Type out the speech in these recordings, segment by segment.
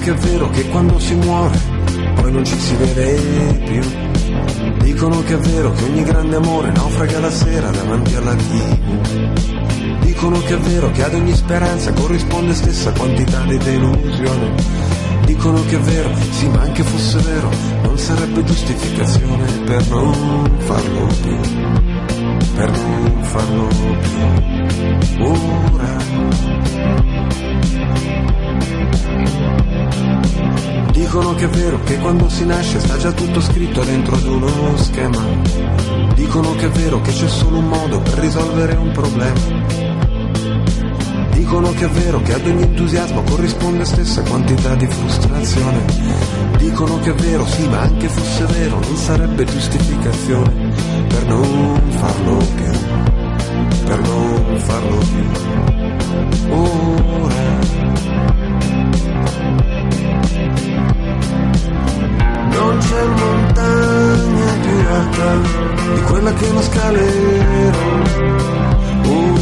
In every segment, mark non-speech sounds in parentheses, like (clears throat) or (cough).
che è vero che quando si muore poi non ci si vede più. Dicono che è vero che ogni grande amore naufraga la sera davanti alla TV. Dicono che è vero che ad ogni speranza corrisponde stessa quantità di delusione. Dicono che è vero, sì ma anche fosse vero, non sarebbe giustificazione per non farlo più. Per non farlo più. Ora. Dicono che è vero che quando si nasce sta già tutto scritto dentro ad uno schema. Dicono che è vero che c'è solo un modo per risolvere un problema. Dicono che è vero che ad ogni entusiasmo corrisponde stessa quantità di frustrazione. Dicono che è vero, sì, ma anche fosse vero, non sarebbe giustificazione per non farlo più. Per non farlo più. Ora. Non c'è montagna più alta di quella che non scalerò. Uh.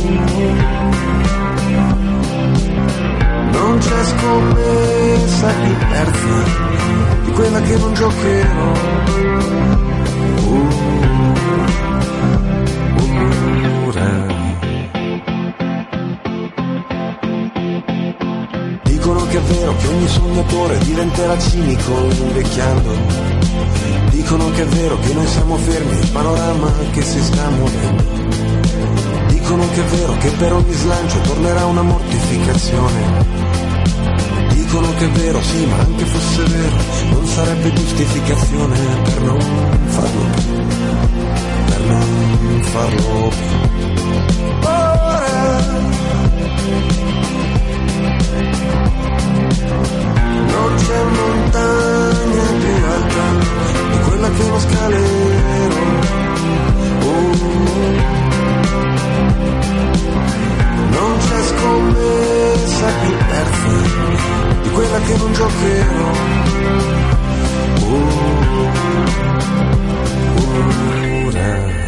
Non c'è scommessa più terza di quella che non giocherò. Dicono che è vero che ogni sognatore diventerà cinico invecchiando. Dicono che è vero che noi siamo fermi, il panorama che si sta muovendo. Dicono che è vero che per ogni slancio tornerà una mortificazione. Dicono che è vero, sì, ma anche fosse vero, non sarebbe giustificazione per non farlo più. Per non farlo più. Ora non c'è montagna più alta di quella che non scalerò. Oh. Non c'è scommessa più di quella che non giocherò. Oh. Ora.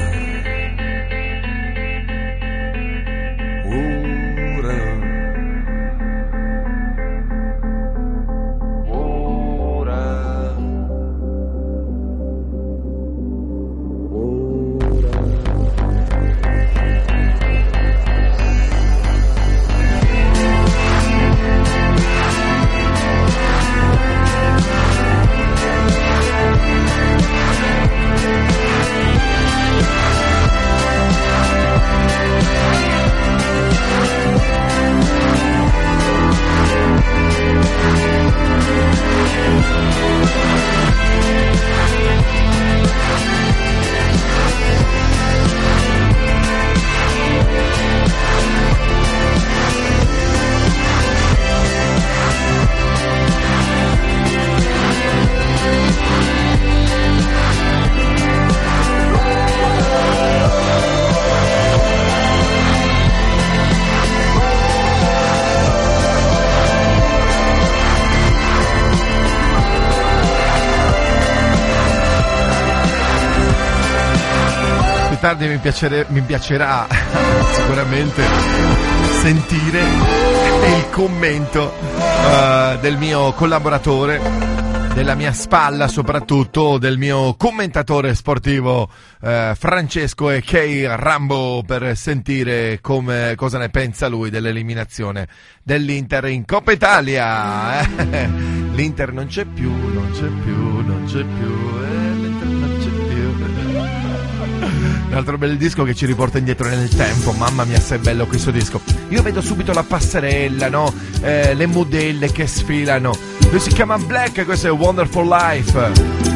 Tardi mi, piacere, mi piacerà (laughs) sicuramente sentire il commento uh, del mio collaboratore della mia spalla soprattutto del mio commentatore sportivo eh, Francesco e Kay Rambo per sentire come, cosa ne pensa lui dell'eliminazione dell'Inter in Coppa Italia. (laughs) l'Inter non c'è più non c'è più non c'è più eh, un altro bel disco che ci riporta indietro nel tempo. Mamma mia, se è bello questo disco. Io vedo subito la passerella, no? Eh, le modelle che sfilano. Lui si chiama Black, questo è Wonderful Life.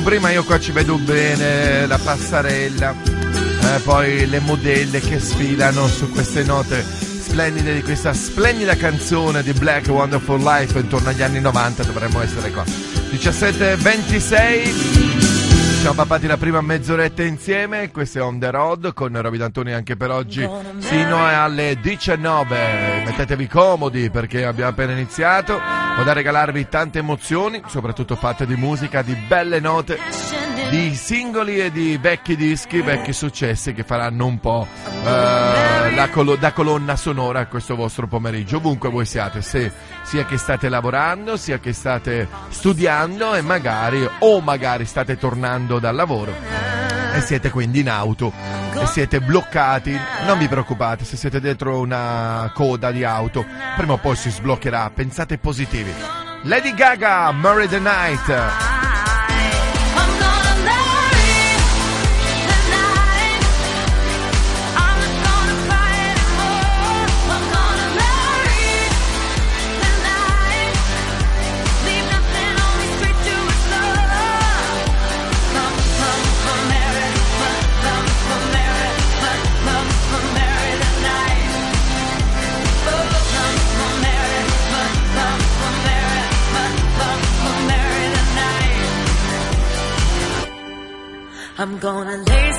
Prima io qua ci vedo bene la passarella, eh, poi le modelle che sfilano su queste note splendide di questa splendida canzone di Black Wonderful Life intorno agli anni 90 dovremmo essere qua. 17.26 siamo pappati la prima mezz'oretta insieme, questo è On The Road con Roby D'Antoni anche per oggi fino alle 19. Mettetevi comodi perché abbiamo appena iniziato. Ho da regalarvi tante emozioni, soprattutto fatte di musica, di belle note, di singoli e di vecchi dischi, vecchi successi che faranno un po' eh, colo- da colonna sonora a questo vostro pomeriggio, ovunque voi siate, se, sia che state lavorando, sia che state studiando e magari o magari state tornando dal lavoro e siete quindi in auto e siete bloccati, non vi preoccupate se siete dentro una coda di auto, prima o poi si sbloccherà, pensate positivi. Lady Gaga, Murray the Night. I'm gonna lace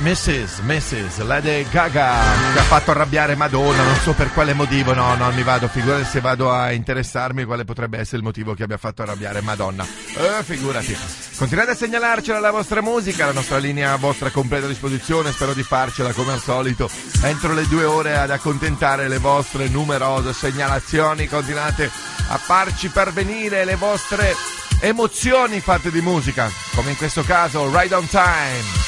Mrs. Mrs. Lady Gaga che ha fatto arrabbiare Madonna, non so per quale motivo, no, non mi vado, figurati se vado a interessarmi quale potrebbe essere il motivo che abbia fatto arrabbiare Madonna. Eh, figurati. Continuate a segnalarcela la vostra musica, la nostra linea a vostra completa disposizione, spero di farcela come al solito entro le due ore ad accontentare le vostre numerose segnalazioni, continuate a farci pervenire le vostre emozioni fatte di musica, come in questo caso Ride on Time.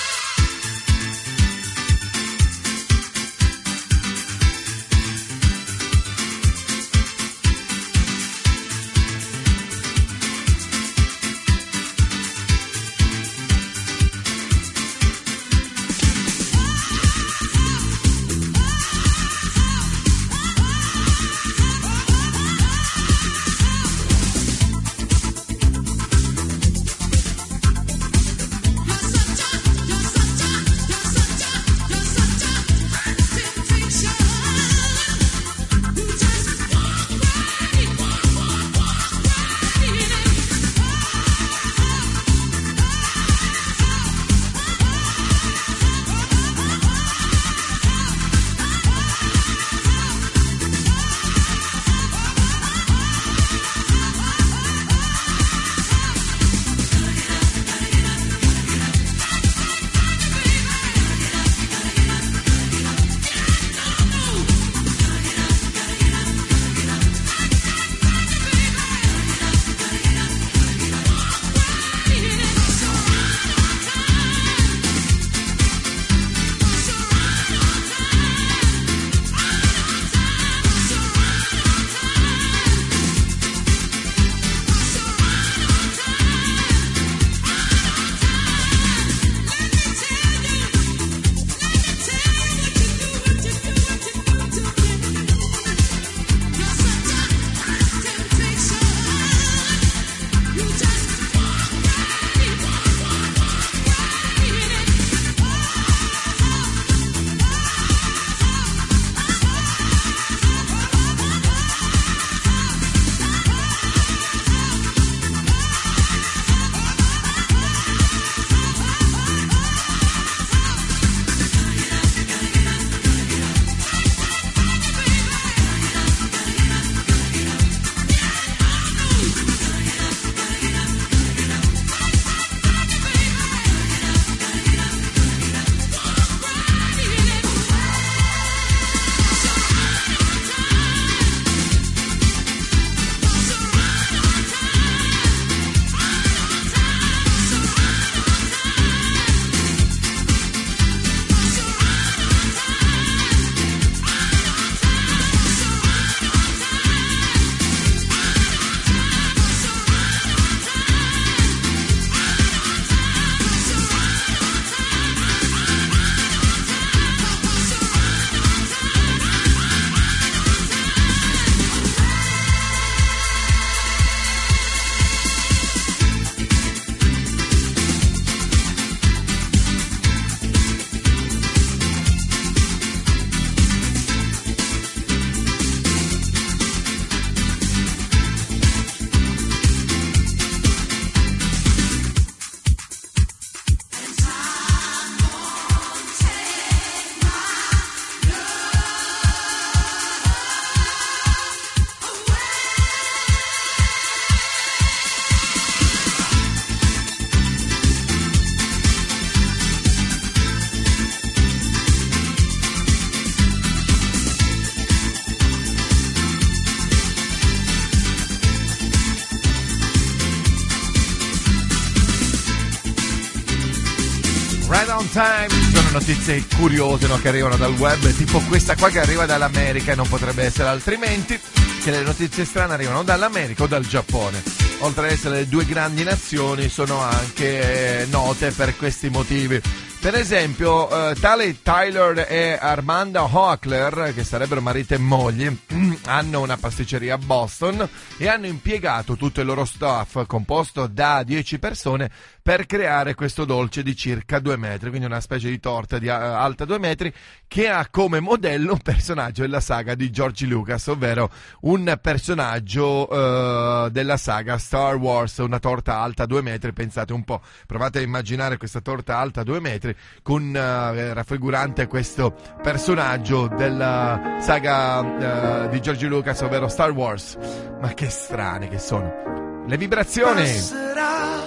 Notizie curiose no, che arrivano dal web, tipo questa qua che arriva dall'America e non potrebbe essere altrimenti, che le notizie strane arrivano dall'America o dal Giappone. Oltre ad essere le due grandi nazioni, sono anche eh, note per questi motivi. Per esempio, eh, tale Tyler e Armanda Hockler, che sarebbero marito e moglie, (clears throat) hanno una pasticceria a Boston e hanno impiegato tutto il loro staff, composto da 10 persone, per creare questo dolce di circa due metri, quindi una specie di torta di alta due metri che ha come modello un personaggio della saga di George Lucas, ovvero un personaggio uh, della saga Star Wars, una torta alta due metri, pensate un po', provate a immaginare questa torta alta due metri con uh, raffigurante questo personaggio della saga di George Lucas, ovvero Star Wars. Ma che strane che sono. Le vibrazioni. Passerà,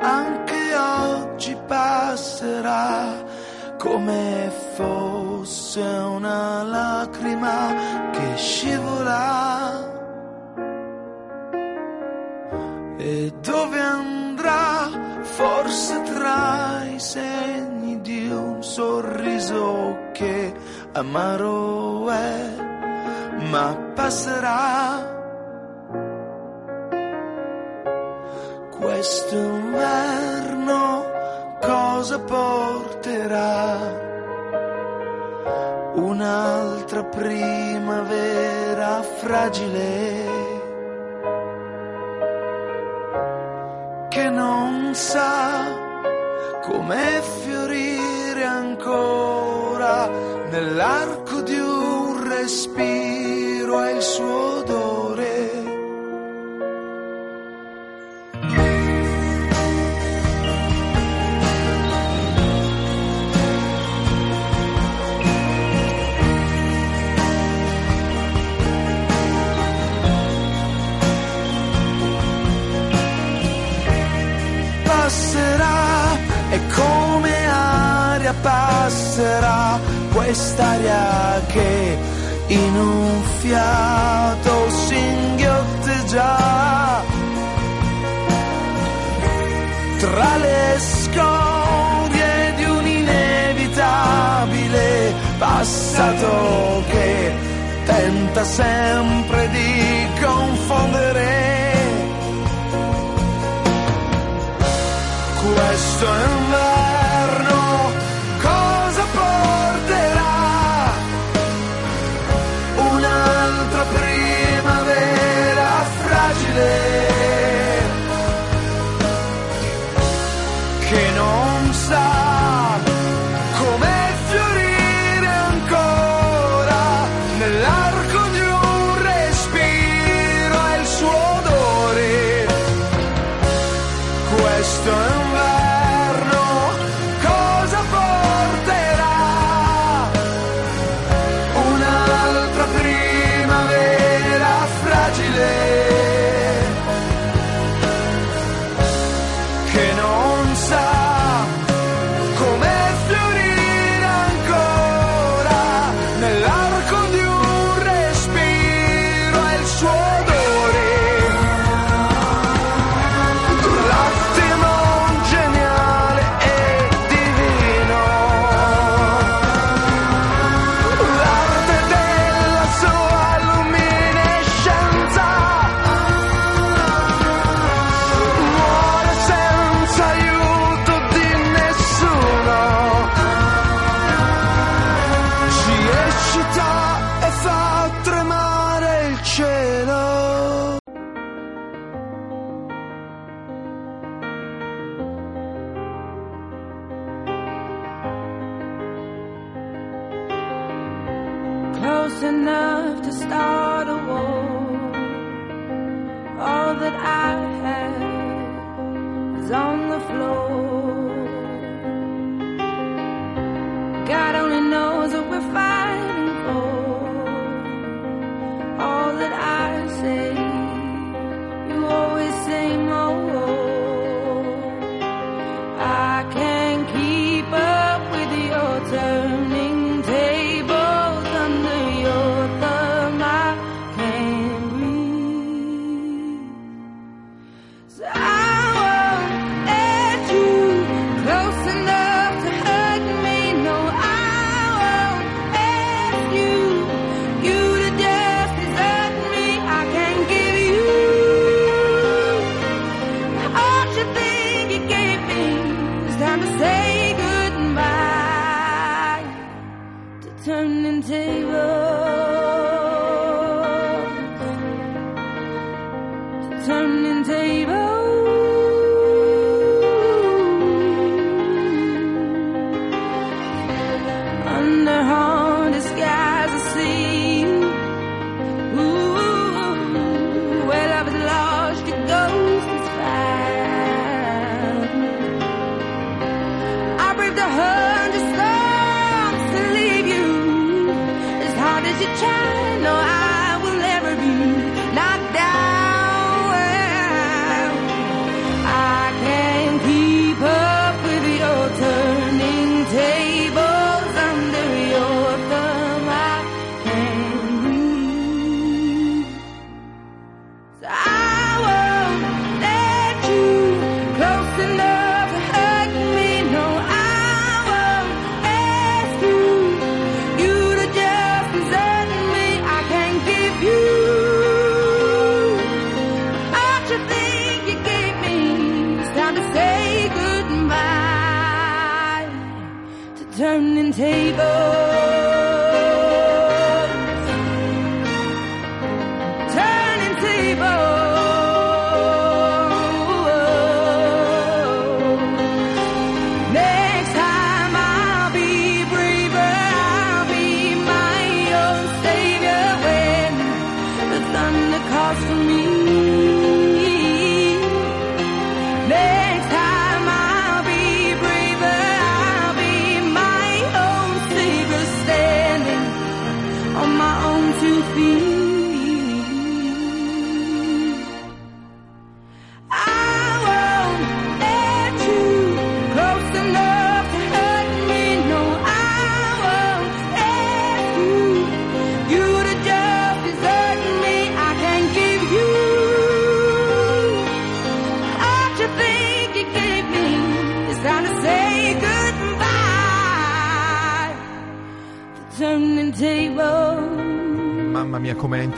anche oggi passerà come fosse una lacrima che scivola. E dove andrà? Forse tra i segni di un sorriso che amaro è, ma passerà. Questo inverno cosa porterà? Un'altra primavera fragile che non sa come fiorire ancora nell'arco di un respiro e il suo in un fiato singhiotteggia tra le scorie di un inevitabile passato che tenta sempre di confondere. Questo inverno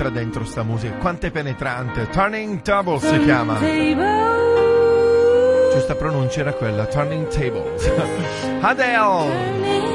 entra dentro sta musica. Quanto è penetrante. Turning Table si chiama. Giusta pronuncia era quella. Turning Tables. (laughs) Adele.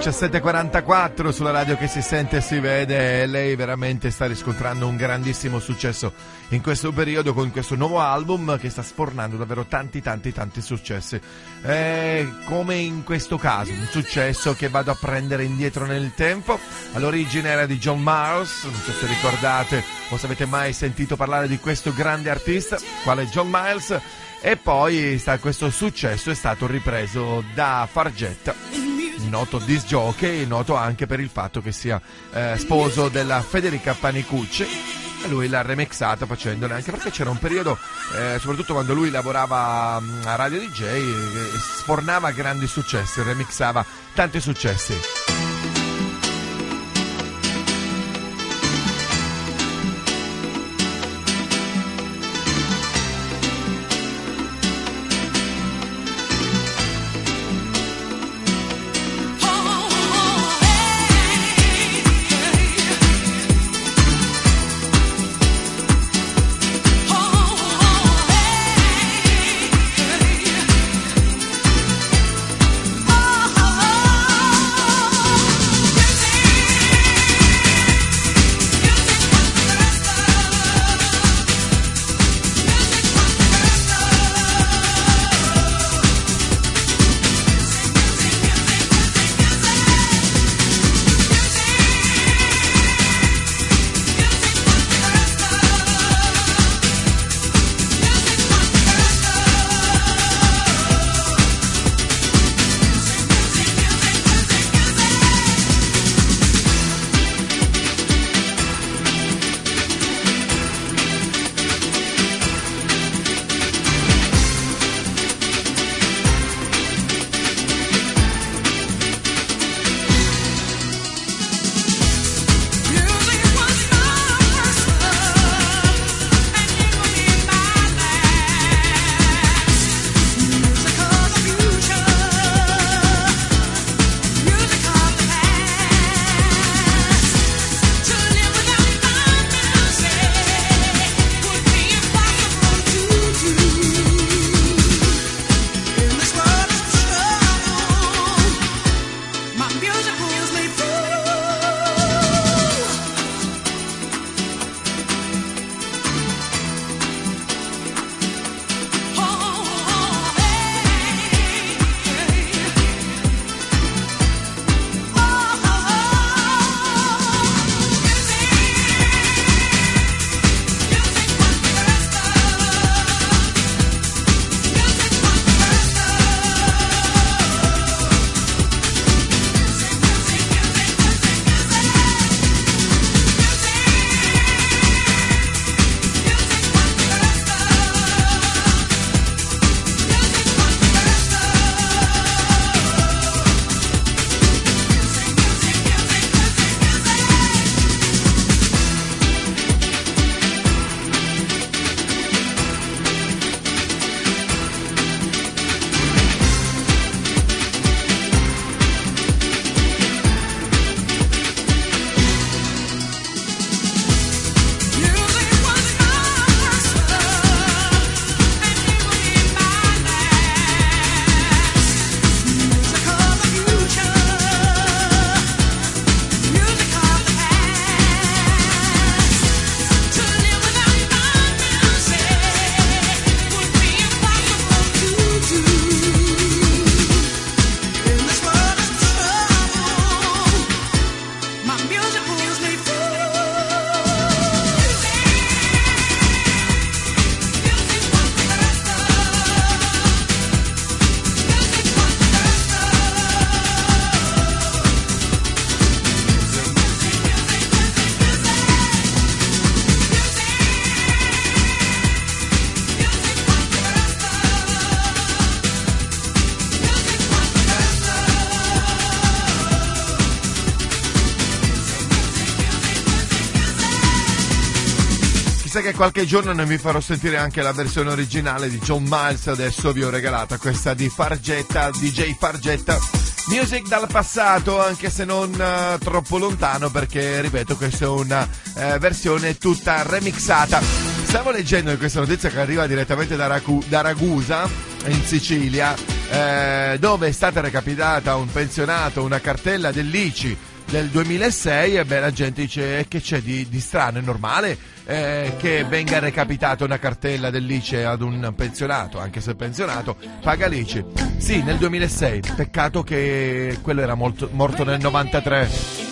Turning table. 17.44 sulla radio che si sente e si vede e lei veramente sta riscontrando un grandissimo successo in questo periodo con questo nuovo album che sta spornando davvero tanti tanti tanti successi. Eh, come in questo caso un successo che vado a prendere indietro nel tempo. All'origine era di John Miles non so se ricordate o se avete mai sentito parlare di questo grande artista quale John Miles. E poi questo successo è stato ripreso da Fargetta noto disc jockey, noto anche per il fatto che sia eh, sposo della Federica Panicucci. Lui l'ha remixata facendone anche perché c'era un periodo, eh, soprattutto quando lui lavorava mm, a Radio DJ, eh, sfornava grandi successi, remixava tanti successi. qualche giorno ne vi farò sentire anche la versione originale di John Miles, adesso vi ho regalata questa di Fargetta, DJ Fargetta. Music dal passato, anche se non uh, troppo lontano, perché ripeto, questa è una uh, versione tutta remixata. Stavo leggendo questa notizia che arriva direttamente da, Racu- da Ragusa, in Sicilia, eh, dove è stata recapitata un pensionato, una cartella dell'ICI del 2006 e beh la gente dice eh, che c'è di, di strano, è normale eh, che venga recapitata una cartella dell'ICE ad un pensionato, anche se pensionato, paga l'ICE. Sì, nel 2006, peccato che quello era molto, morto nel 93.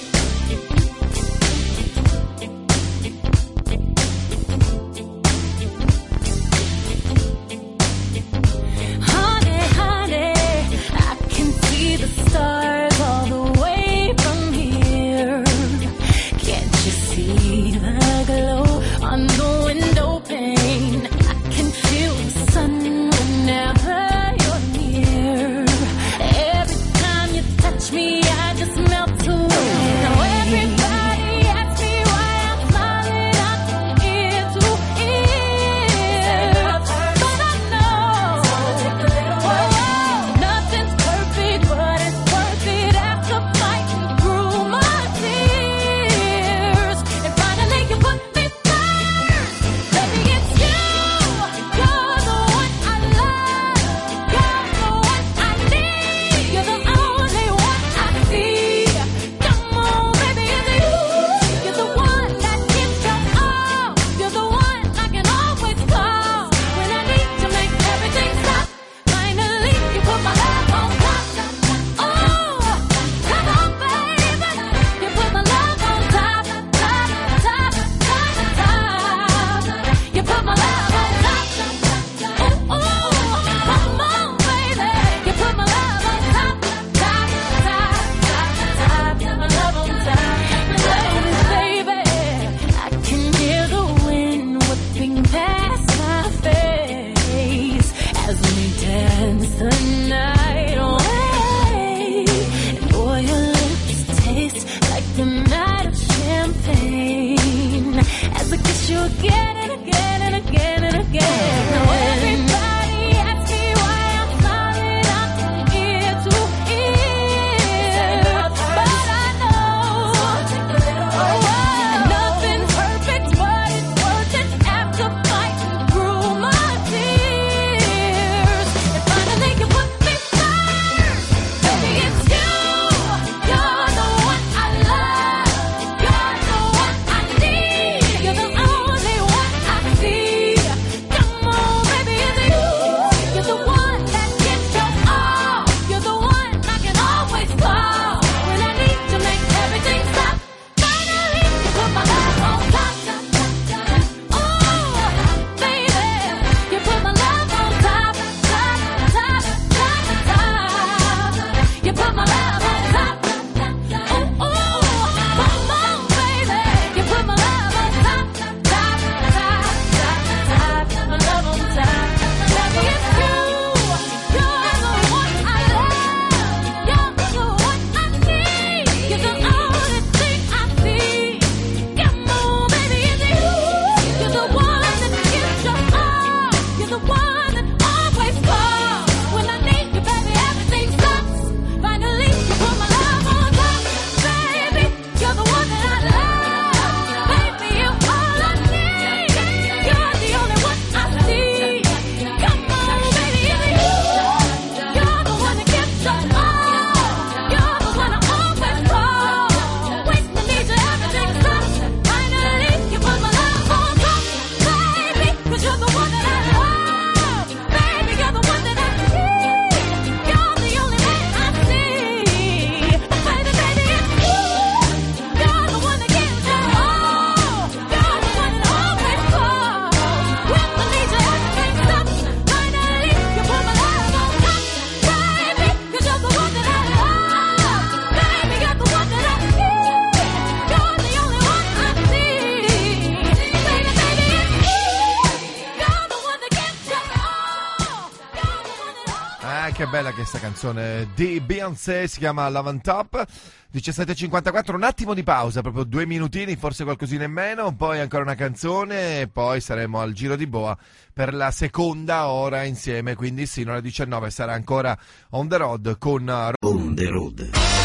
Questa canzone di Beyoncé, si chiama Love on Top. 17.54, un attimo di pausa, proprio due minutini, forse qualcosina in meno, poi ancora una canzone e poi saremo al giro di boa per la seconda ora insieme, quindi sino alle 19 sarà ancora on the road con On the road.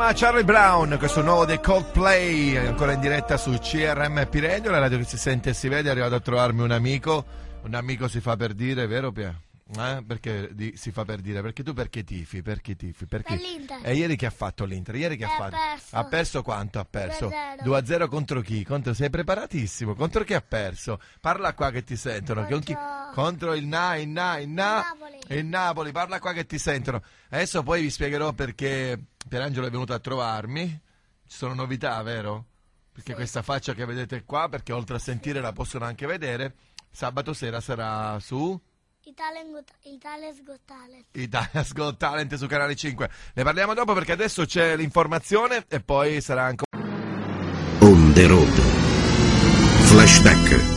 Chiama Charlie Brown, questo nuovo dei Coldplay, ancora in diretta su CRM Piregno, la radio che si sente e si vede, è arrivato a trovarmi un amico, un amico si fa per dire, vero Pia? Eh? Perché di- si fa per dire? Perché tu perché tifi? Perché tifi? Perché... Per l'Inter. E ieri che ha fatto l'Inter? Ieri che ha Eh, ha fatto? perso. Ha perso quanto? Ha perso 2-0. 2-0 contro chi? Contro... Sei preparatissimo? Contro chi ha perso? Parla qua che ti sentono. Con chi- Contro- Contro il Na, il Na, il Na. Napoli. Il Napoli, parla qua che ti sentono. Adesso poi vi spiegherò perché Pierangelo è venuto a trovarmi. Ci sono novità, vero? Perché questa faccia che vedete qua, perché oltre a sentire la possono anche vedere, sabato sera sarà su Italian Got, Italia's Got Talent. Italia's Got Talent su Canale 5. Ne parliamo dopo perché adesso c'è l'informazione e poi sarà anche... On the road. Flashback.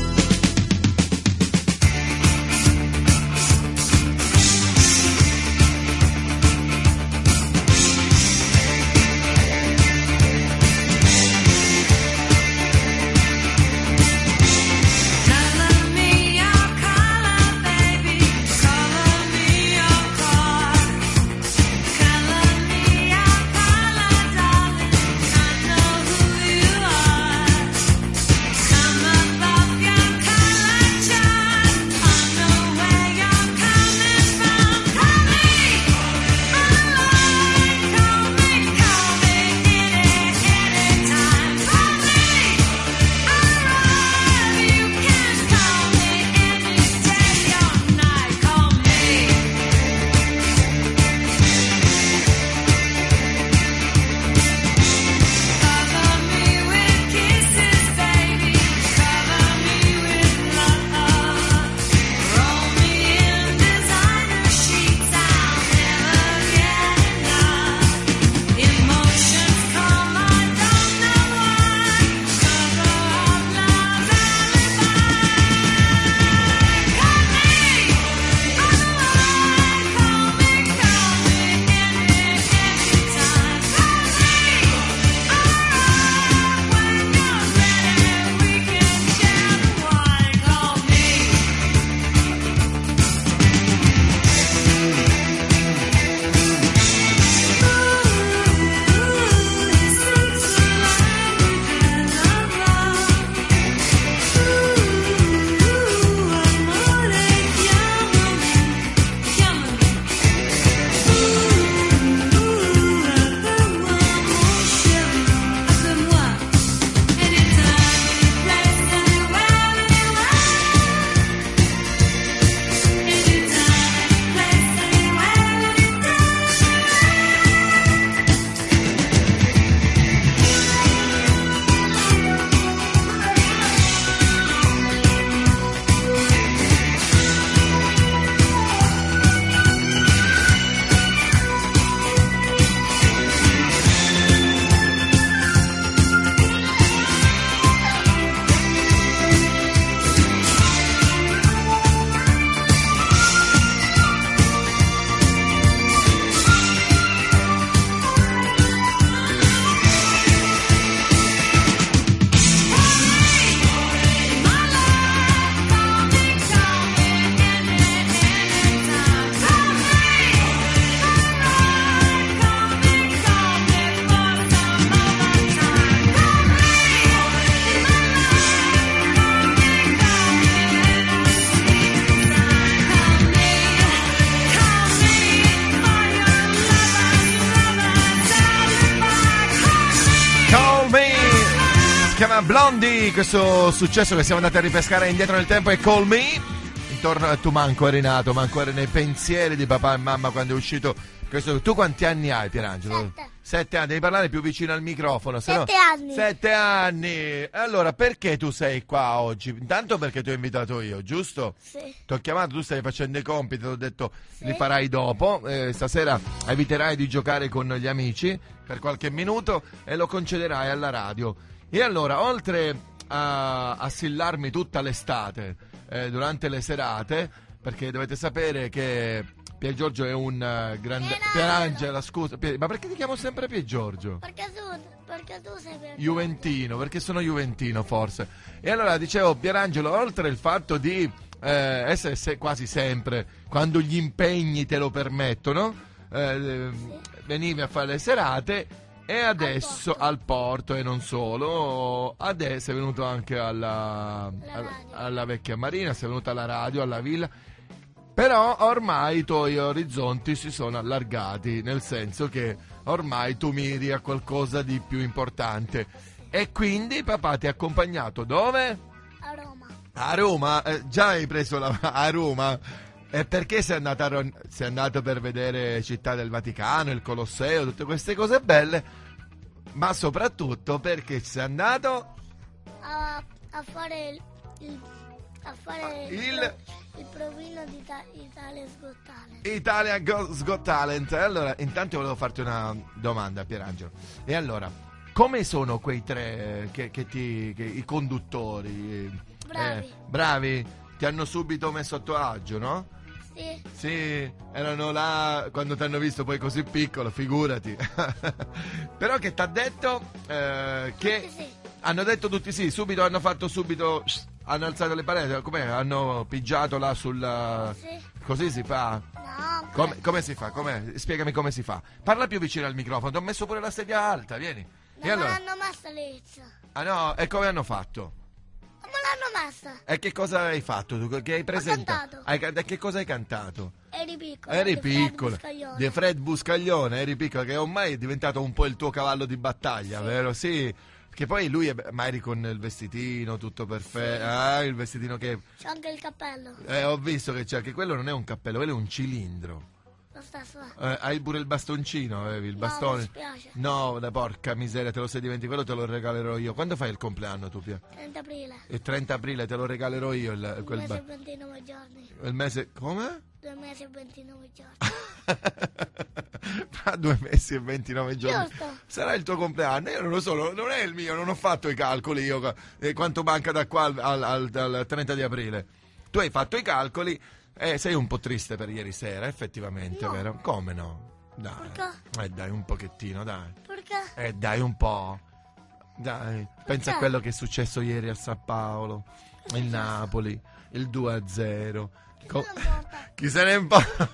Questo successo che siamo andati a ripescare indietro nel tempo è Call Me. Intorno a tu manco eri nato, manco eri nei pensieri di papà e mamma quando è uscito questo. Tu quanti anni hai, Pierangelo? Sette. Sette anni, devi parlare più vicino al microfono. se no- Sette anni. Sette anni. Allora, perché tu sei qua oggi? Intanto perché ti ho invitato io, giusto? Sì. Ti ho chiamato, tu stai facendo i compiti, ti ho detto li farai dopo. Eh, stasera eviterai di giocare con gli amici per qualche minuto e lo concederai alla radio. E allora, oltre a, a sillarmi tutta l'estate eh, durante le serate, perché dovete sapere che Pier Giorgio è un eh, grande. Pierangelo. Pierangela, scusa, Pier- ma perché ti chiamo sempre Pier Giorgio? Perché tu, perché tu sei per Juventino, perché sono Juventino forse. E allora dicevo, Pierangelo, oltre il fatto di eh, essere se- quasi sempre, quando gli impegni te lo permettono, eh, venivi a fare le serate e adesso porto. al porto, e non solo, adesso è venuto anche alla, alla, alla vecchia Marina, sei venuto alla radio, alla villa. Però ormai i tuoi orizzonti si sono allargati, nel senso che ormai tu miri a qualcosa di più importante. E quindi papà ti ha accompagnato dove? a Roma. A Roma. Eh, già hai preso la, (laughs) a Roma. E perché sei andato, a sei andato per vedere Città del Vaticano, il Colosseo, tutte queste cose belle? Ma soprattutto perché sei andato A, a fare il, il- a fare il, Il- pro- il provino di Ita- Italia's Got Talent. Italia Goes Got Talent. Allora, intanto volevo farti una domanda, Pierangelo. E allora, come sono quei tre che, che ti, che- i conduttori? Bravi. Eh, bravi? Ti hanno subito messo a tuo agio, no? Sì, Sì, erano là quando ti hanno visto poi così piccolo, figurati. (laughs) Però che ti ha detto eh, che Tutti sì. hanno detto tutti sì, subito hanno fatto subito hanno alzato le pareti, com'è? Hanno pigiato là sulla sì. così si fa? No, Come, come si fa? Com'è? Spiegami come si fa. Parla più vicino al microfono, ti ho messo pure la sedia alta, vieni. non E allora? me l'hanno messa l'ezza. Ah no, e come hanno fatto? L'hanno messa. E che cosa hai fatto tu? Che hai presentato? cantato. Hai e che cosa hai cantato? Eri piccolo. Eri Buscaglione. di Fred Buscaglione, eri piccolo, che ormai è diventato un po' il tuo cavallo di battaglia, vero? Sì, che poi lui, è, ma eri con il vestitino tutto perfetto, ah, il vestitino che... C'ho anche il cappello. Eh, ho visto che c'è, che quello non è un cappello, quello è un cilindro. Lo stesso. Eh, hai pure il bastoncino, avevi il No, bastone? mi dispiace. No, la porca miseria, te lo sei dimenticato, te lo regalerò io. Quando fai il compleanno tu, Pia? 30 aprile. Il 30 aprile te lo regalerò io il, Due quel mesi ba- e 29 giorni. il mese... Come? Due mesi e 29 giorni. (laughs) Fra due mesi e 29 giorni. Giusto. Sarà il tuo compleanno. Io non lo so, non è il mio, non ho fatto i calcoli io eh, quanto manca da qua al, al- al- al 30 di aprile. Tu hai fatto i calcoli e sei un po' triste per ieri sera, effettivamente, No. vero? Come no? Dai. Perché? Eh dai, un pochettino, dai. Perché? Eh dai, un po'. Dai, pensa a quello che è successo ieri a San Paolo, il Napoli, il 2-0. Co- non (laughs) chi se ne importa?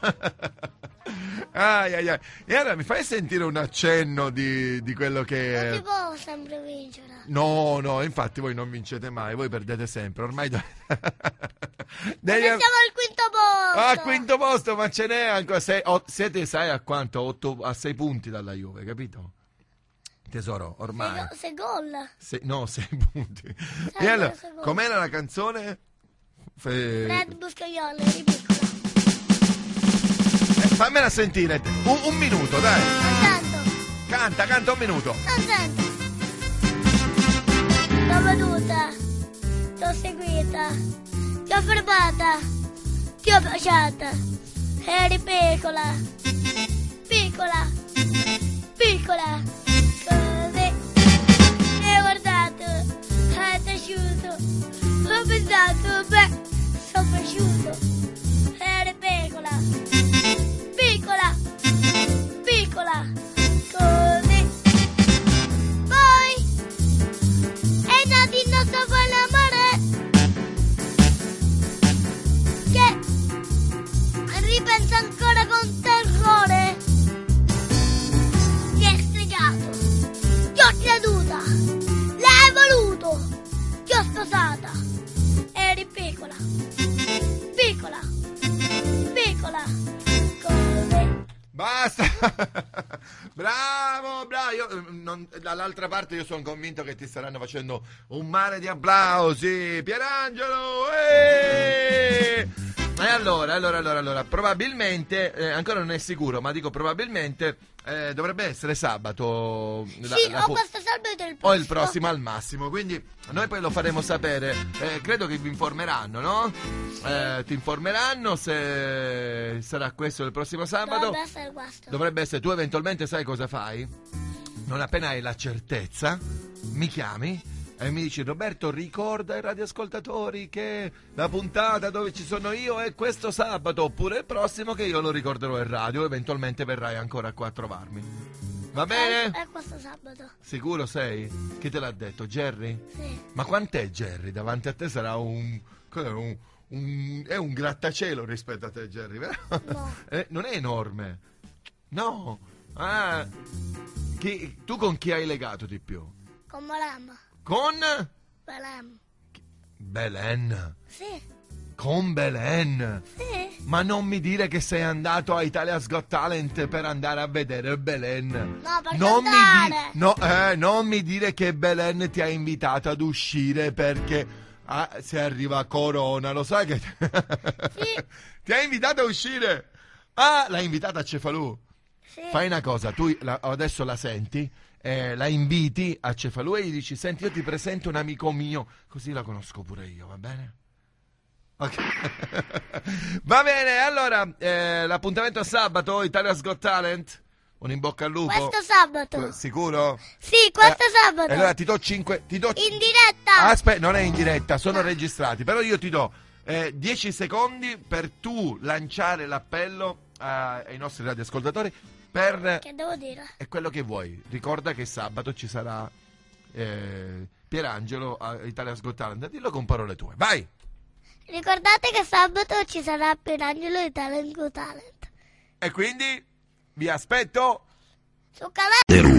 (laughs) ai, ai, ai. E allora mi fai sentire un accenno di, di quello Non che... si può sempre vincere. No, no, infatti voi non vincete mai, voi perdete sempre, ormai... do- (laughs) Devi- siamo al quinto posto. Ah, quinto posto, ma ce n'è ancora. Sei, o- siete, sai a quanto? Otto- a sei punti dalla Juve, capito? Tesoro, ormai. Se, se gol. Se- no, sei punti. e Sei allora, com'era la canzone? Fe- Fred Buscaglione, eri piccolo. eh, fammela sentire. Un, un minuto, dai. Non sento. Canta, canta un minuto. Non sento. T'ho veduta. T'ho seguita. Ti ho fermata. Ti ho baciata. Eri piccola. Piccola. Piccola. Così. Mi hai guardato. Hai taciuto. Ho pensato, beh, sono cresciuto. Basta. (laughs) Bravo, bravo. Io, eh, non- dall'altra parte io sono convinto che ti staranno facendo un mare di applausi. Pierangelo! eh! E allora, allora, allora, allora, probabilmente, eh, ancora non è sicuro, ma dico probabilmente, eh, dovrebbe essere sabato. la- Sì, la o questo sabato il o prossimo. il prossimo al massimo, quindi noi poi lo faremo sapere. Eh, credo che vi informeranno, no? Eh, ti informeranno se sarà questo il prossimo sabato. Dovrebbe essere questo. Dovrebbe essere, tu eventualmente sai cosa fai? Non appena hai la certezza, mi chiami e mi dici Roberto ricorda ai radioascoltatori che la puntata dove ci sono io è questo sabato oppure il prossimo che io lo ricorderò in radio, eventualmente verrai ancora qua a trovarmi. Va bene? È, è questo sabato. Sicuro sei? Chi te l'ha detto? Jerry? Sì. Ma quant'è Jerry? Davanti a te sarà un... un- un- è un grattacielo rispetto a te Jerry, vero? No. (laughs) Eh, non è enorme. No. Ah, chi- tu con chi hai legato di più? Con Malem. Con Malem. Belen. Sì. Con Belen. Sì. Ma non mi dire che sei andato a Italia's Got Talent per andare a vedere Belen. No, per non mi, di- no, eh, non mi dire che Belen ti ha invitato ad uscire perché ah, se arriva Corona, lo sai che (laughs) Sì. ti ha invitato a uscire. Ah, l'hai invitata a Cefalù. Sì. Fai una cosa, tu la- adesso la senti, eh, la inviti a Cefalù e gli dici: Senti, io ti presento un amico mio, così la conosco pure io, va bene? Ok. (laughs) va bene, allora eh, l'appuntamento è sabato, Italia's Got Talent. Un in bocca al lupo. Questo sabato. Sicuro? Sì, questo Eh, sabato. Allora ti do 5. Ti do In diretta. Aspetta, non è in diretta, sono registrati. Però io ti do 10 secondi per tu lanciare l'appello eh, ai nostri radioascoltatori per Che devo dire? è quello che vuoi. Ricorda che sabato ci sarà eh, Pierangelo a Italia's Got Talent. Dillo con parole tue. Vai! Ricordate che sabato ci sarà Pirangelo di Talent Go Talent. E quindi vi aspetto. Su canale.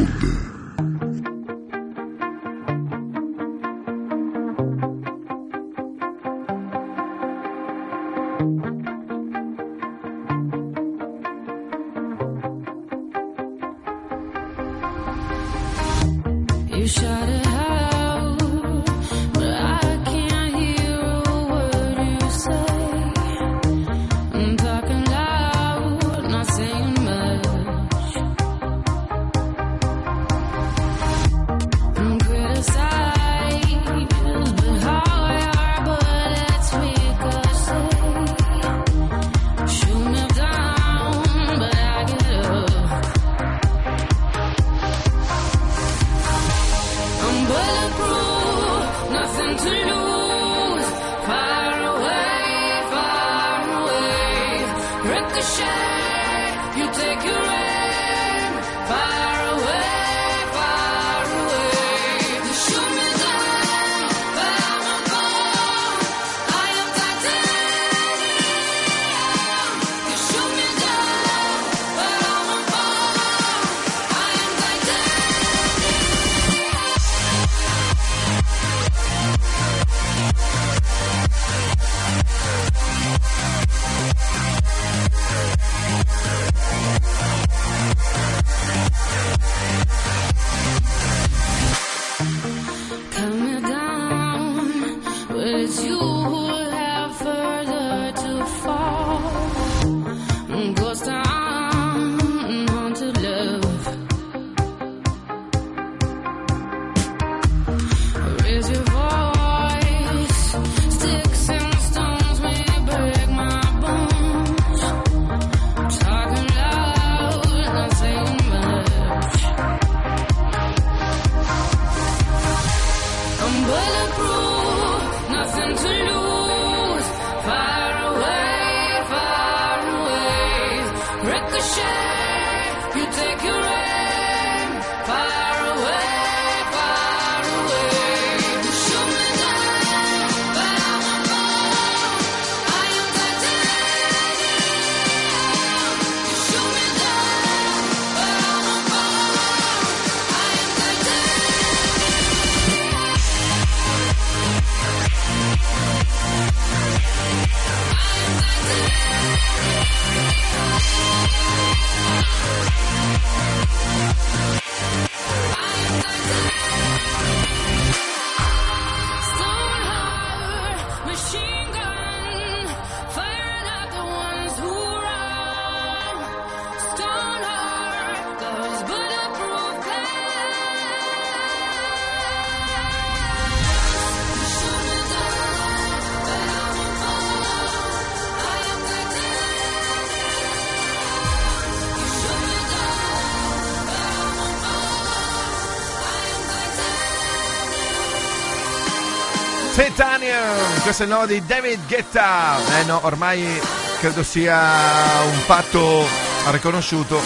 Il nuovo di David Guetta. Eh no, ormai credo sia un fatto riconosciuto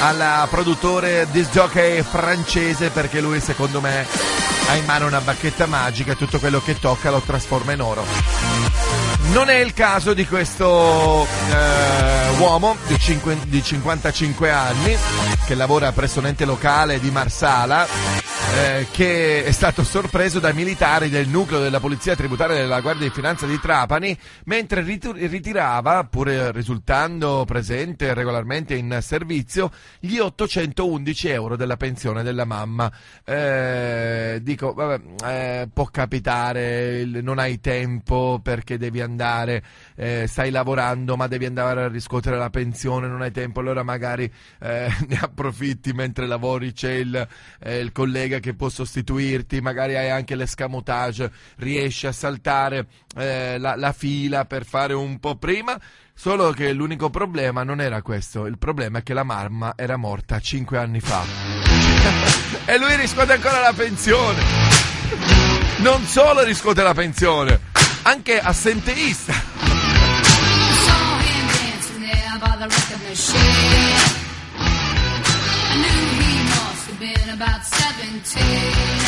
al produttore disc jockey francese perché lui secondo me ha in mano una bacchetta magica e tutto quello che tocca lo trasforma in oro. Non è il caso di questo eh, uomo di, cinque- di 55 anni che lavora presso un ente locale di Marsala eh, che è stato sorpreso dai militari del nucleo della polizia tributaria della Guardia di Finanza di Trapani mentre ritirava, pur risultando presente regolarmente in servizio, gli 811 euro della pensione della mamma. Eh, dico, vabbè, eh, può capitare, non hai tempo perché devi andare, eh, stai lavorando ma devi andare a riscuotere la pensione, non hai tempo, allora magari eh, (laughs) ne approfitti mentre lavori, c'è il, il collega che può sostituirti, magari hai anche l'escamotage, riesci a saltare eh, la, la fila per fare un po' prima. Solo che l'unico problema non era questo, il problema è che la mamma era morta cinque anni fa. (laughs) e lui riscuote ancora la pensione. Non solo riscuote la pensione, anche assenteista. About 17.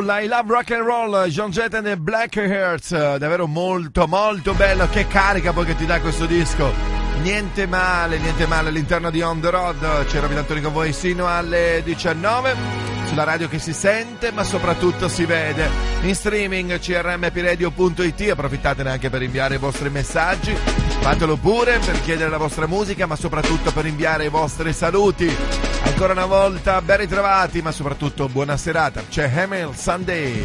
Roll, I love rock and roll, John Jett the Black Hearts, davvero molto molto bello, che carica poi che ti dà questo disco. Niente male, niente male all'interno di On The Road, c'era Vitantoni con voi sino alle 19, sulla radio che si sente ma soprattutto si vede, in streaming crmpiradio.it, approfittatene anche per inviare i vostri messaggi, fatelo pure per chiedere la vostra musica ma soprattutto per inviare i vostri saluti. Ancora una volta ben ritrovati, ma soprattutto buona serata. C'è Hamel Sunday.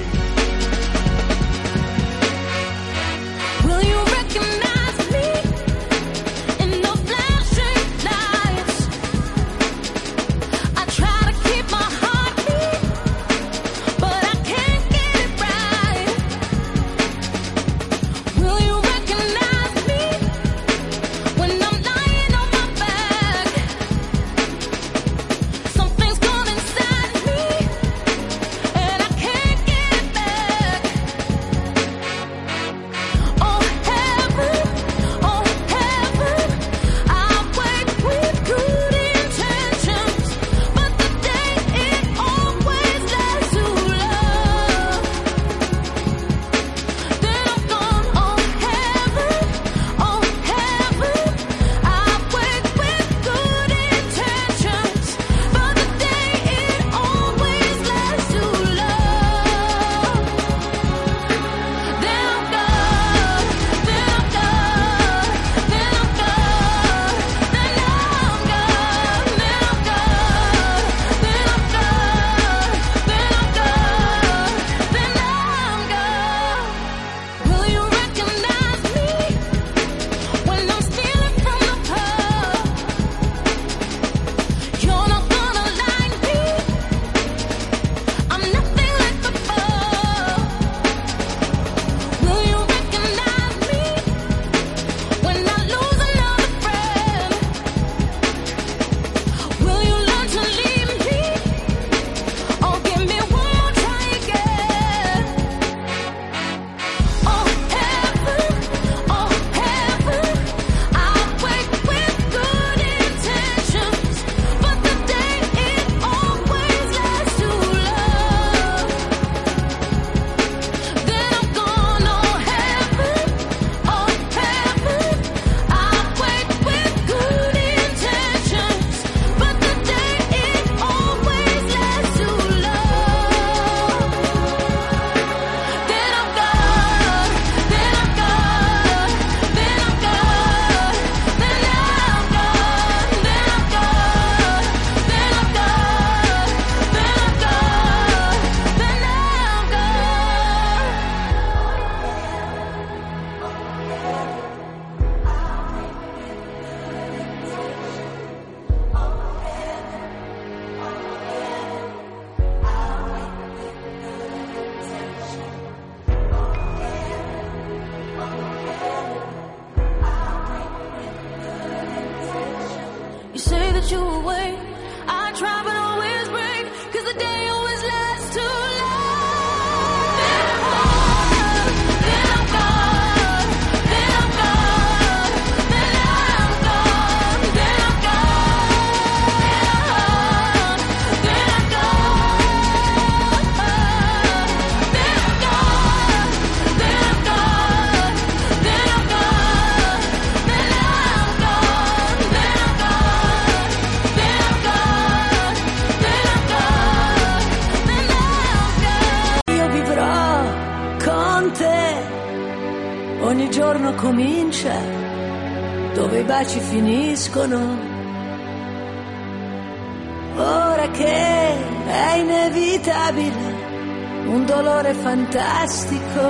Dolore fantastico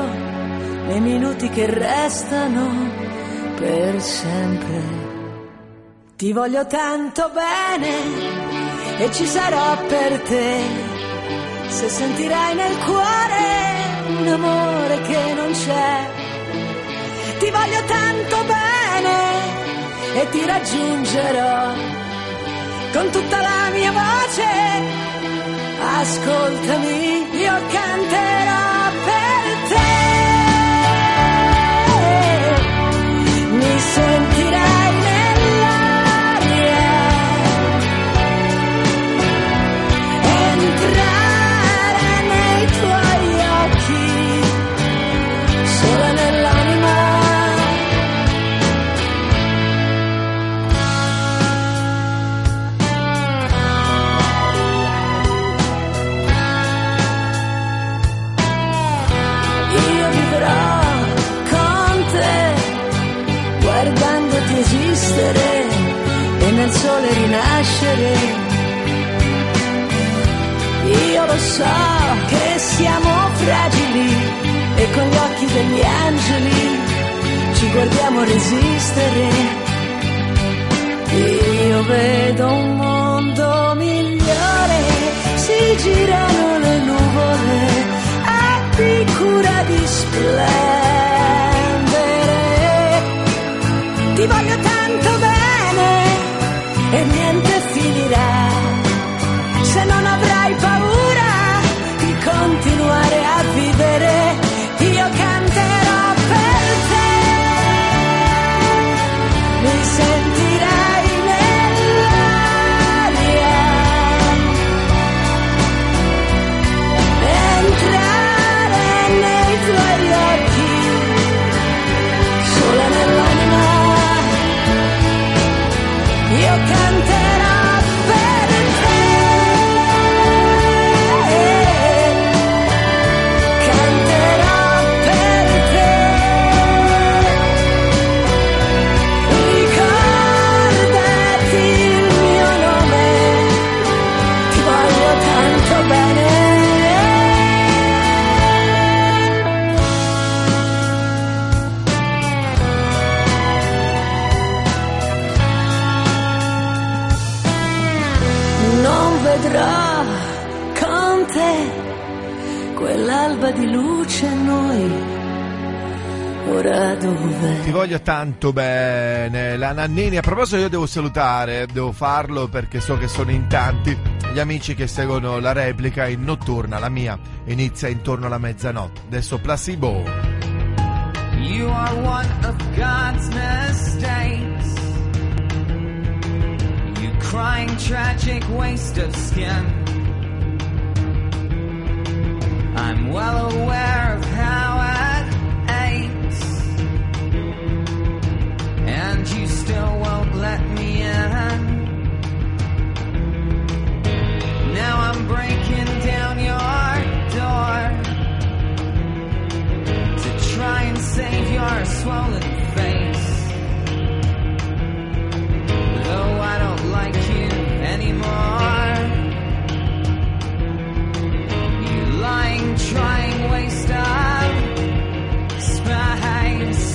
nei minuti che restano per sempre. Ti voglio tanto bene e ci sarò per te se sentirai nel cuore un amore che non c'è. Ti voglio tanto bene e ti raggiungerò con tutta la mia voce. Ascoltami, io canterò per te. Mi sentirai nel sole rinascere. Io lo so che siamo fragili e con gli occhi degli angeli ci guardiamo resistere. Io vedo un mondo migliore, si girano le nuvole, abbi cura di splendere. Ora dove? Ti voglio tanto bene, la Nannini. A proposito, io devo salutare, devo farlo perché so che sono in tanti gli amici che seguono la replica in notturna. La mia inizia intorno alla mezzanotte. Adesso placebo. You are one of God's mistakes. You crying tragic waste of skin. I'm well aware of how still won't let me in. Now I'm breaking down your door to try and save your swollen face. Though I don't like you anymore. You lying, trying waste of space.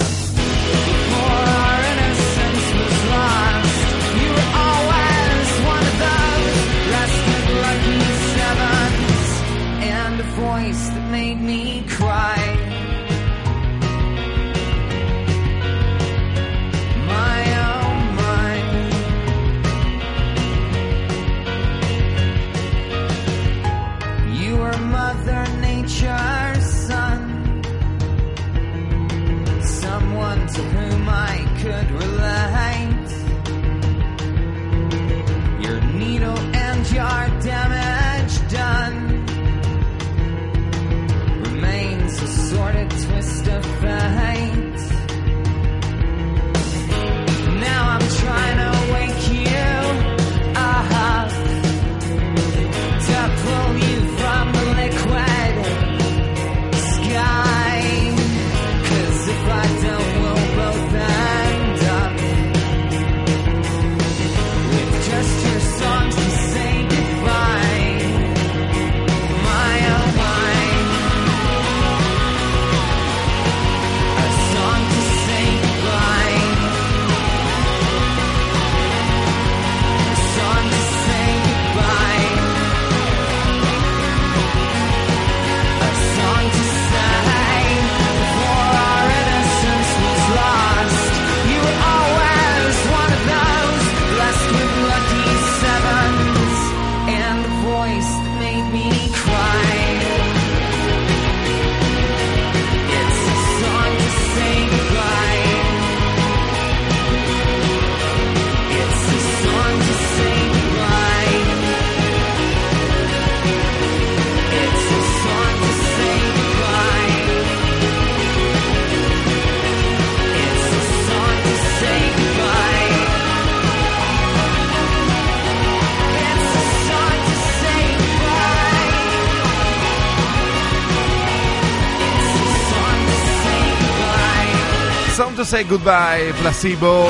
Say goodbye, Placebo.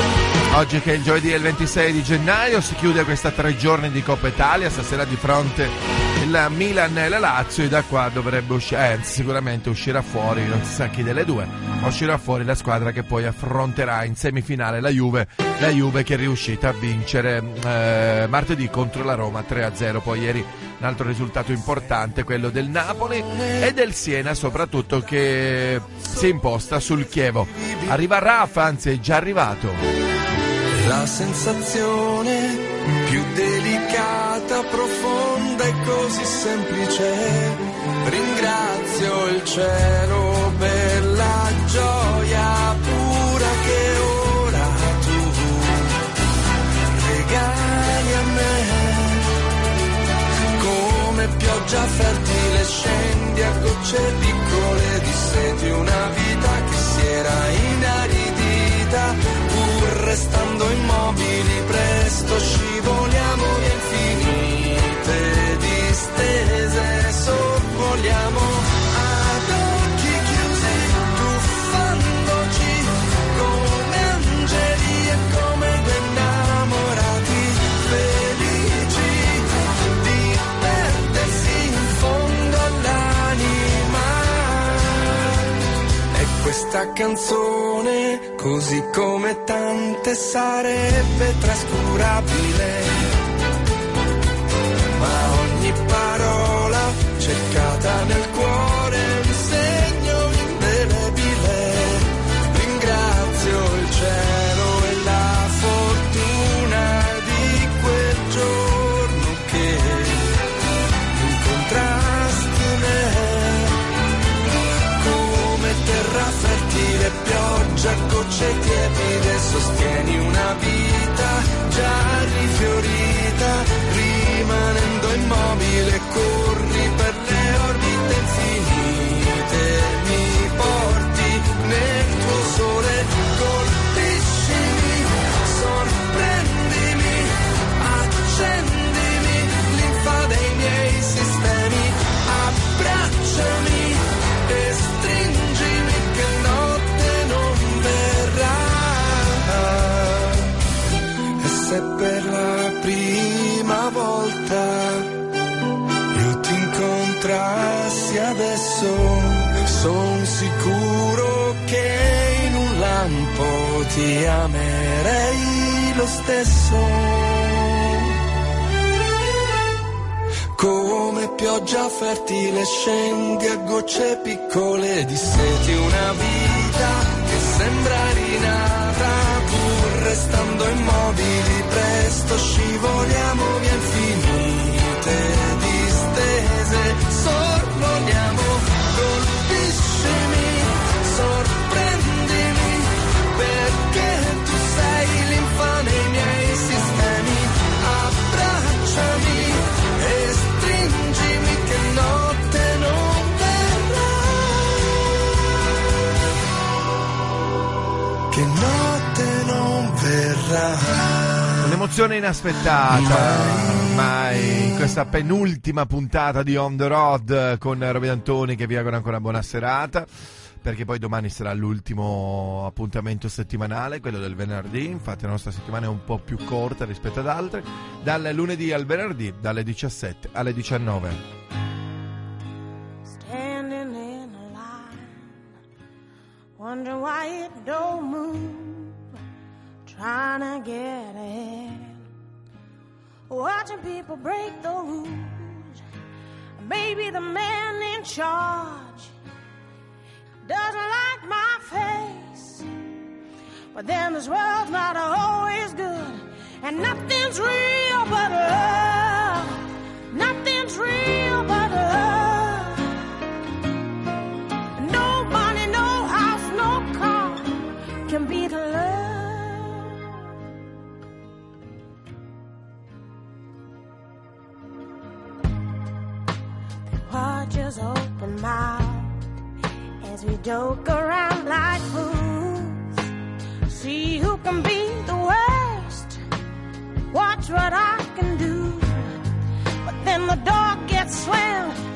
Oggi che è il giovedì del 26 di gennaio si chiude questa tre giorni di Coppa Italia, stasera di fronte il Milan e la Lazio e da qua dovrebbe uscire, eh, sicuramente uscirà fuori, non si sa chi delle due, uscirà fuori la squadra che poi affronterà in semifinale la Juve, la Juve che è riuscita a vincere eh, martedì contro la Roma 3-0, poi ieri un altro risultato importante, quello del Napoli e del Siena soprattutto che si imposta sul Chievo. Arriva Rafa, anzi è già arrivato. La sensazione più delicata, profonda e così semplice. Ringrazio il cielo per la gioia pura che ora tu regali a me. Come pioggia fertile scendi a gocce piccole di seti una vita che si era inaridita pur restando immobili presto scivoliamo via canzone, così come tante, sarebbe trascurabile. Ma ogni parola cercata nel cuore sostieni una vita già rifiorita, rimanendo immobile, ti amerei lo stesso. Come pioggia fertile scendi a gocce piccole di seti una vita che sembra rinata pur restando immobili presto scivoliamo via infinite distese sorvoliamo Un'emozione inaspettata, mai in questa penultima puntata di On the Road con Roby Antoni che vi auguro ancora buona serata. Perché poi domani sarà l'ultimo appuntamento settimanale, quello del venerdì. Infatti, la nostra settimana è un po' più corta rispetto ad altre. Dal lunedì al venerdì, dalle 17 alle 19. standing in a line, wondering why it don't move, trying to get in, watching people break the rules. Maybe the man in charge doesn't like my face, but then this world's not always good, and nothing's real but love. Nothing's real mouth as we joke around like fools. See who can be the worst. Watch what I can do. But then the door gets slammed,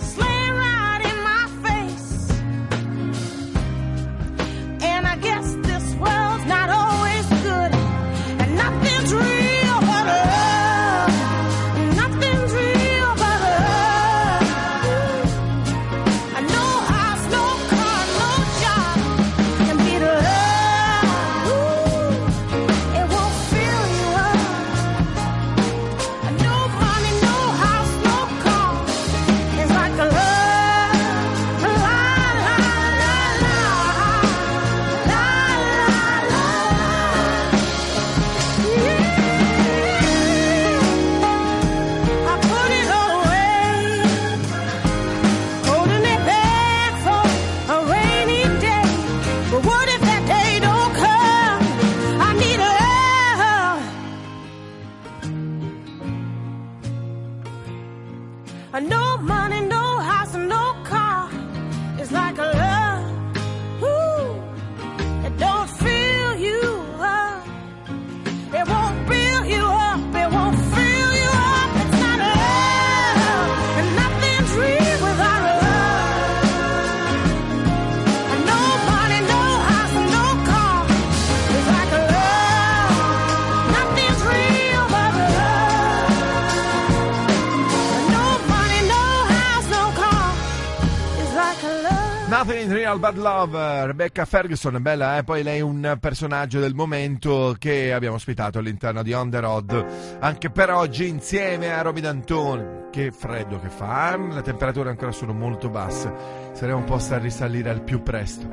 Real Bad Love, Rebecca Ferguson, bella, eh? poi lei è un personaggio del momento che abbiamo ospitato all'interno di On The Road, anche per oggi insieme a Roby D'Antoni. Che freddo che fa, eh? le temperature ancora sono molto basse, saremo posti a risalire al più presto.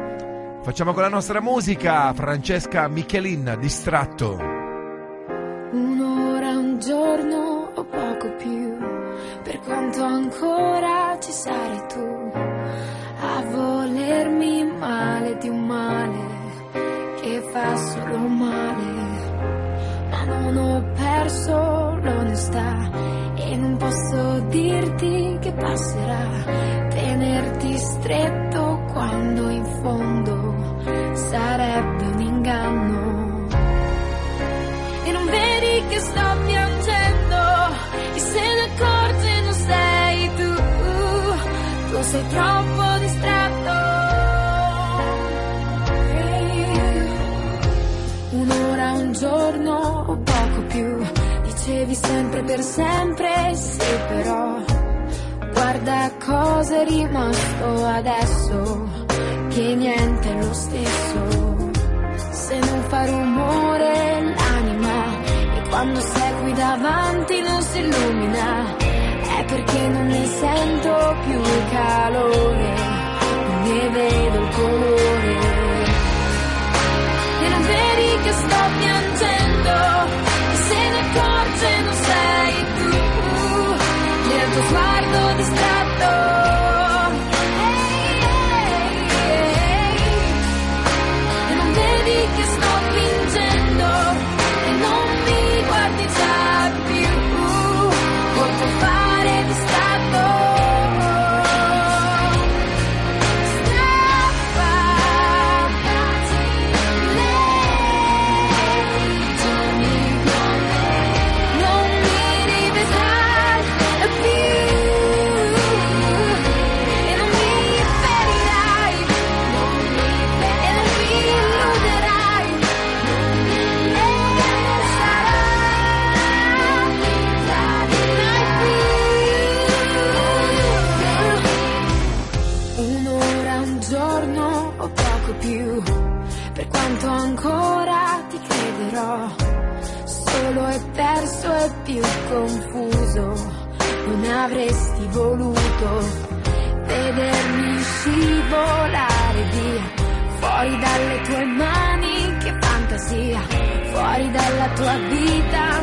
Facciamo con la nostra musica, Francesca Michelin, distratto. Un'ora, un giorno o poco più, per quanto ancora ci sarai tu, volermi male di un male che fa solo male, ma non ho perso l'onestà e non posso dirti che passerà, tenerti stretto quando in fondo sarebbe un inganno. E non vedi che sto piangendo? E se ne accorge non sei tu. Tu sei troppo sempre per sempre sì però Guarda cosa è rimasto adesso Che niente è lo stesso. Se non fa rumore l'anima e quando sei qui davanti non si illumina è perché non ne sento più il calore non ne vedo il colore. E non vedi che sto piangendo tu nel avresti voluto vedermi scivolare via fuori dalle tue mani che fantasia fuori dalla tua vita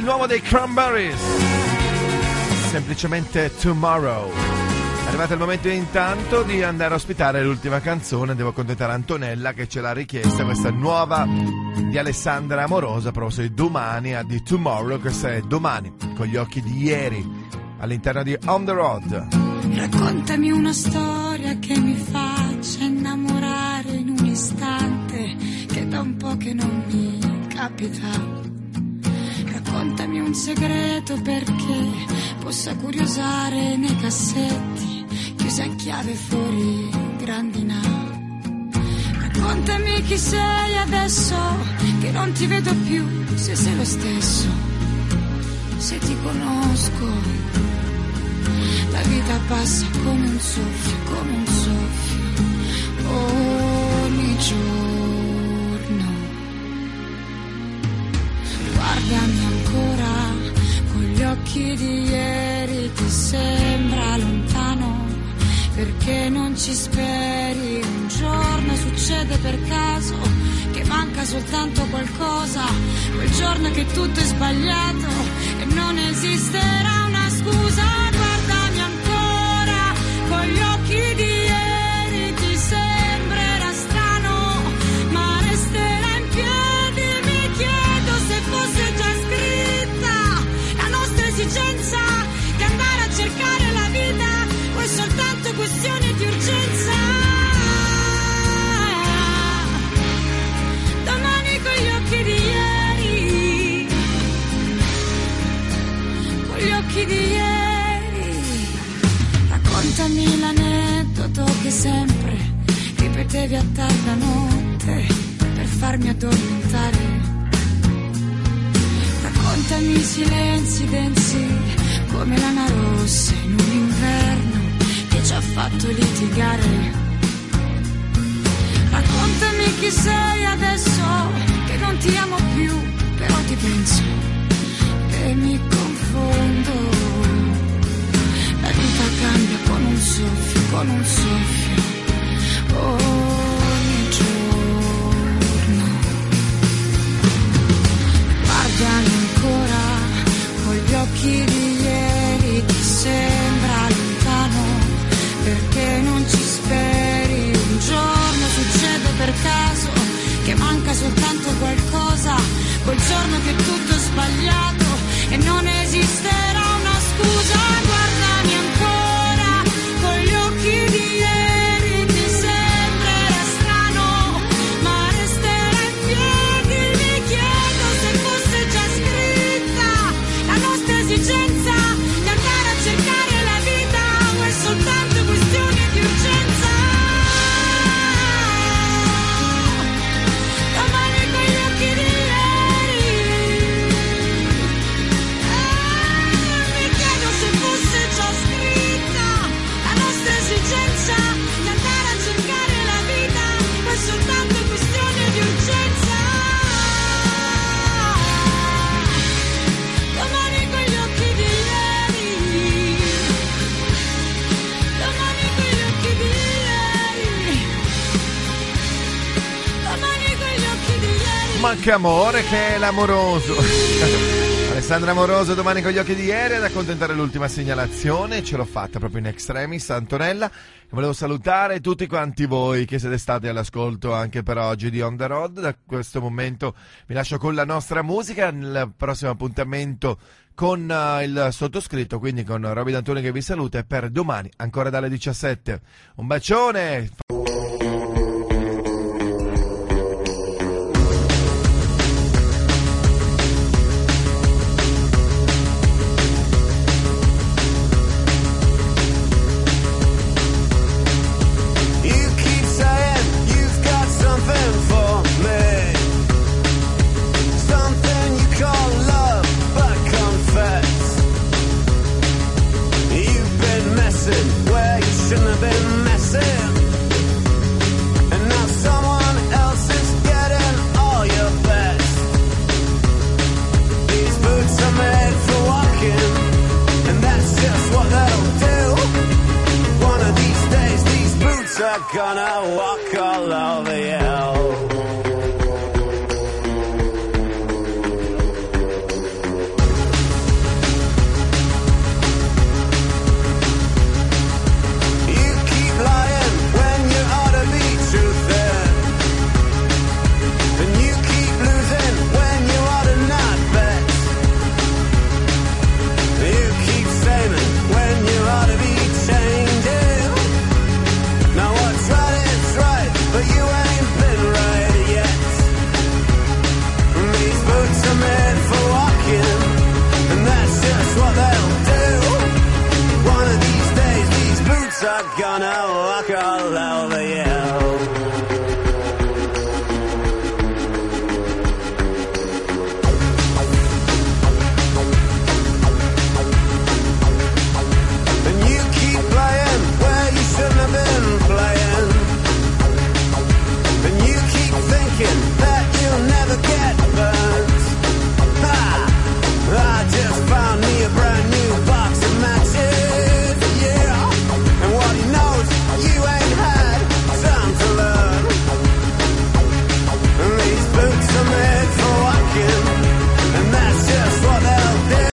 il nuovo dei Cranberries. Semplicemente Tomorrow. È arrivato il momento intanto di andare a ospitare l'ultima canzone. Devo accontentare Antonella che ce l'ha richiesta. Questa nuova di Alessandra Amorosa, a proposito di domani, a di Tomorrow. Questa è domani, con gli occhi di ieri, all'interno di On the Road. Raccontami una storia che mi faccia innamorare in un istante che da un po' che non mi capita. Raccontami un segreto perché possa curiosare nei cassetti chiusi a chiave fuori grandina. Raccontami chi sei adesso che non ti vedo più se sei lo stesso. Se ti conosco la vita passa come un soffio, come un soffio, ogni giorno. Occhi di ieri, ti sembra lontano, perché non ci speri? Un giorno, succede per caso che manca soltanto qualcosa, quel giorno che tutto è sbagliato e non esisterà una scusa, guardami ancora con gli occhi di ripetevi a tarda notte per farmi addormentare. Raccontami i silenzi densi come lana rossa in un inverno che ci ha fatto litigare. Raccontami chi sei adesso, che non ti amo più, però ti penso e mi confondo. La vita cambia con un soffio, con un soffio, ogni occhi di ieri, ti sembra lontano, perché non ci speri? Un giorno, succede per caso che manca soltanto qualcosa, quel giorno che tutto ma che amore, che è l'amoroso. (laughs) Alessandra Amoroso domani con gli occhi di ieri ad accontentare l'ultima segnalazione, ce l'ho fatta proprio in extremis, Antonella. Volevo salutare tutti quanti voi che siete stati all'ascolto anche per oggi di On The Road. Da questo momento vi lascio con la nostra musica, nel prossimo appuntamento con eh, il sottoscritto, quindi con Roby D'Antoni che vi saluta e per domani ancora dalle 17. Un bacione!